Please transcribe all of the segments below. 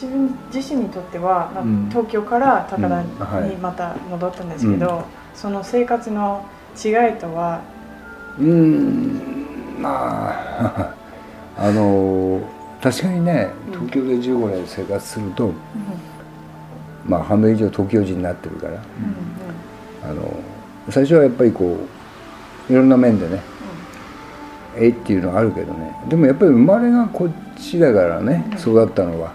自分自身にとっては、まあ、東京から高田にまた戻ったんですけど、うん。はい、その生活の違いとは？うん。まあ あの確かにね東京で15年生活すると、うん、まあ半分以上東京人になってるから、うんうん、あの最初はやっぱりこういろんな面でね、えいっていうのはあるけどね。でもやっぱり生まれがこっちだからね、育ったのは、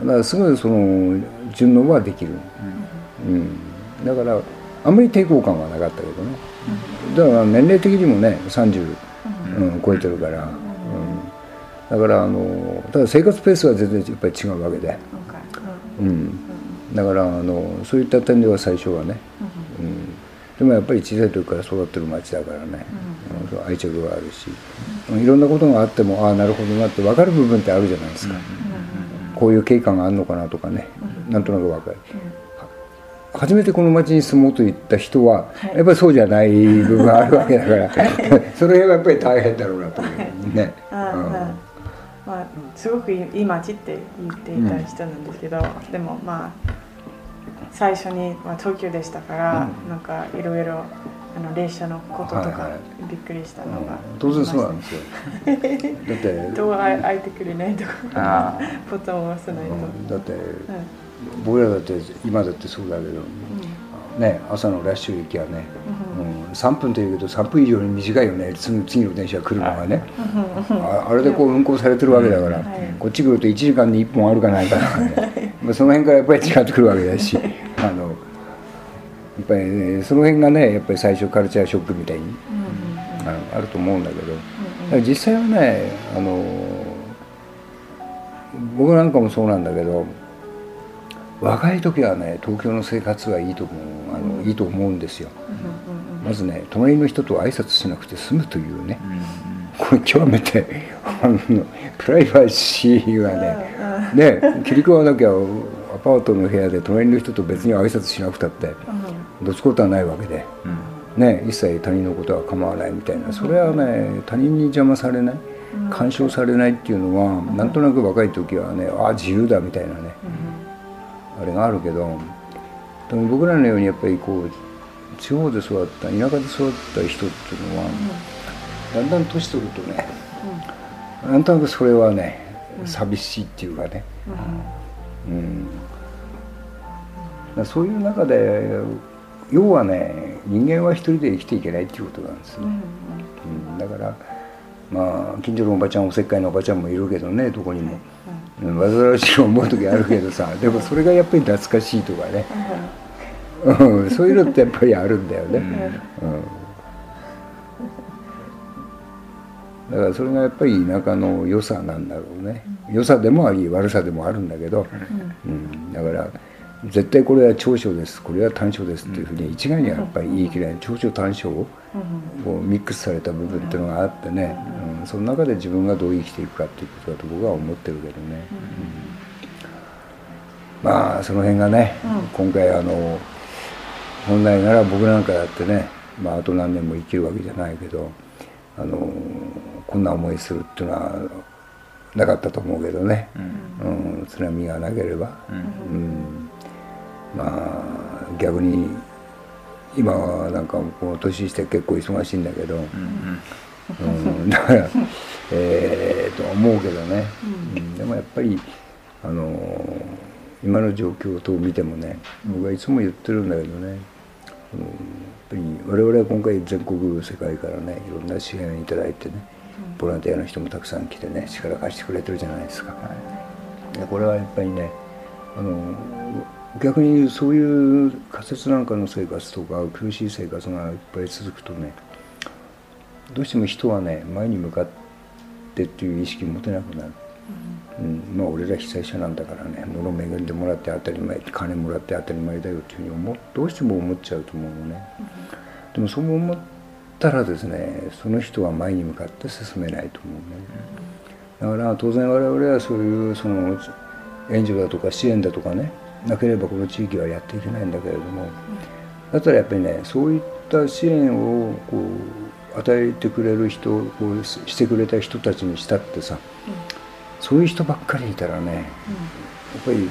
だからすぐその順応はできる、うん。だからあんまり抵抗感はなかったけどね、だから年齢的にもね30、うん、超えてるから、うん、だからあのただ生活ペースは全然やっぱり違うわけで、うん、だからあのそういった点では最初はね、うん。でもやっぱり小さい時から育ってる町だからね、うん、愛着があるし、うん、いろんなことがあってもああなるほどなって分かる部分ってあるじゃないですか、こういう経過があるのかなとかね、うん、なんとなく分かる、初めてこの町に住もうと言った人は、やっぱりそうじゃない部分があるわけだから その辺はやっぱり大変だろうなと思うね。まあ、すごくいい町って言っていた人なんですけど、でもまあ最初に、まあ、東京でしたから、うん、なんかいろいろあの列車のこととかびっくりしたのが、はいはい、当然そうなんですよ。だって。ドア開いてくれないとか。ボタンを押さないと、だって、うん、僕らだって今だってそうだけど、うん、ね朝のラッシュ駅はね、うん、3分というけど3分以上に短いよね。次の電車来るのがね、ああれでこう運行されてるわけだから、こっち来ると1時間に1本あるかないかとかね。その辺からやっぱり違ってくるわけだし。あのやっぱり、ね、その辺がねやっぱり最初カルチャーショックみたいに、うんうん、あのあると思うんだけど、うんうん、実際はねあの僕なんかもそうなんだけど若い時はね東京の生活はいいと思うあの、うん、いいと思うんですよ、うんうん、まずね隣の人と挨拶しなくて済むというね、これ極めてあのプライバシーがねね切り替わなきゃアパートの部屋で隣の人と別に挨拶しなくたってどつことはないわけで、ね、一切他人のことは構わないみたいな。それはね他人に邪魔されない。干渉されないっていうのはなんとなく若い時はねああ自由だみたいなね。あれがあるけどでも僕らのようにやっぱりこう地方で育った田舎で育った人っていうのはだんだん年取るとねなんとなくそれはね寂しいっていうかね。うん。そういう中で要はね人間は一人で生きていけないっていうことなんですね、うん、だからまあ近所のおばちゃんおせっかいのおばちゃんもいるけどねどこにも、うん、煩わしい思う時あるけどさ でもそれがやっぱり懐かしいとかね、うん、そういうのってやっぱりあるんだよね、うん。だからそれがやっぱり田舎の良さなんだろうね、良さでもあり悪さでもあるんだけど、うん、だから絶対これは長所です。これは短所ですっていうふうに一概にはやっぱり言い切れない。長所短所をミックスされた部分っていうのがあってね、うん、その中で自分がどう生きていくかっていうことだと僕は思ってるけどね、うん、まあその辺がね、今回あの本来なら僕なんかだってね、まあ、あと何年も生きるわけじゃないけどあのこんな思いするっていうのはなかったと思うけどね、うん、うん、津波がなければ、うん、うん、まあ逆に今はなんかこの年して結構忙しいんだけど、うん、だから ええと思うけどね、うん、でもやっぱりあの今の状況等を見てもね僕はいつも言ってるんだけどね、うん、やっぱり我々は今回全国世界からねいろんな支援を頂いてねボランティアの人もたくさん来てね力貸してくれてるじゃないですか、でこれはやっぱりねあの逆にそういう仮設なんかの生活とか苦しい生活がいっぱい続くとねどうしても人はね前に向かってっていう意識持てなくなる、うん、まあ俺ら被災者なんだからね物恵んでもらって当たり前金もらって当たり前だよっていうふうに思どうしても思っちゃうと思うのね、でもそう思ったらですねその人は前に向かって進めないと思うね。だから当然我々はそういうその援助だとか支援だとかねなければこの地域はやっていけないんだけれどもだったらやっぱりねそういった支援をこう与えてくれる人こうしてくれた人たちにしたってさ、そういう人ばっかりいたらね、ぱり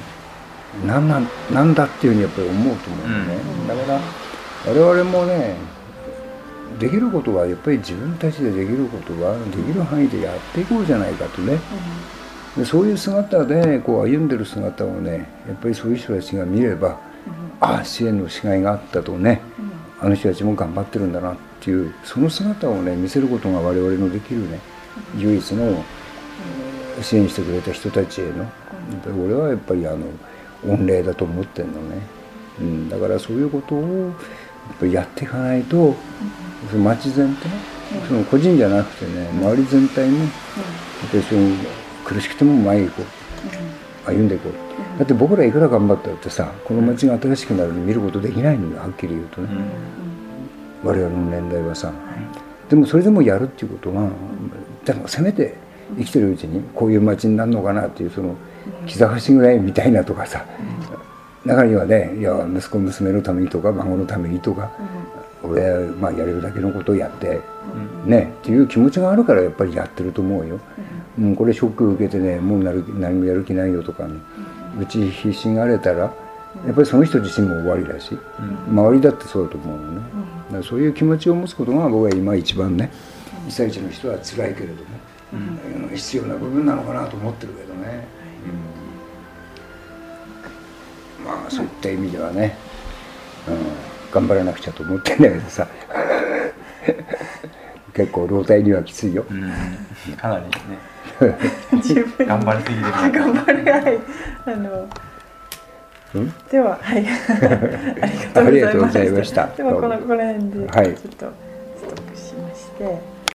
何なんなんだっていうふうにやっぱり思うと思うよね、だから我々もねできることはやっぱり自分たちでできることはできる範囲でやっていこうじゃないかとね、でそういう姿でこう歩んでる姿をねやっぱりそういう人たちが見れば、ああ支援のしがいがあったとね、あの人たちも頑張ってるんだなっていうその姿をね見せることが我々のできるね唯一の支援してくれた人たちへのやっぱり俺はやっぱりあの御礼だと思ってんのね、うん、だからそういうことをやっぱりやっていかないと、その町全体その個人じゃなくてね周り全体にやっぱりその苦しくても前へ行こう。歩んでいこうだって僕らいくら頑張ったってさこの町が新しくなるの見ることできないのよはっきり言うとね、我々の年代はさ。でもそれでもやるっていうことはだからせめて生きてるうちにこういう町になるのかなっていうその膝橋ぐらいみたいなとかさ中にはねいや息子娘のためにとか孫のためにとか、俺はまあやれるだけのことをやってねっていう気持ちがあるからやっぱりやってると思うよ。うん、これショック受けてねもうなる何もやる気ないよとかねうち必死がれたらやっぱりその人自身も終わりだし、周りだってそうだと思うのね、だからそういう気持ちを持つことが僕は今一番ね被災地の人は辛いけれども、うん、必要な部分なのかなと思ってるけどまあそういった意味ではね、うん、頑張らなくちゃと思ってんだけどさ。結構老体にはきついよ、うん、かなりね。頑張りすぎてる頑張れない。あのでは、はい、ありがとうございました。ではこのこの辺でちょっとストップしまして。はい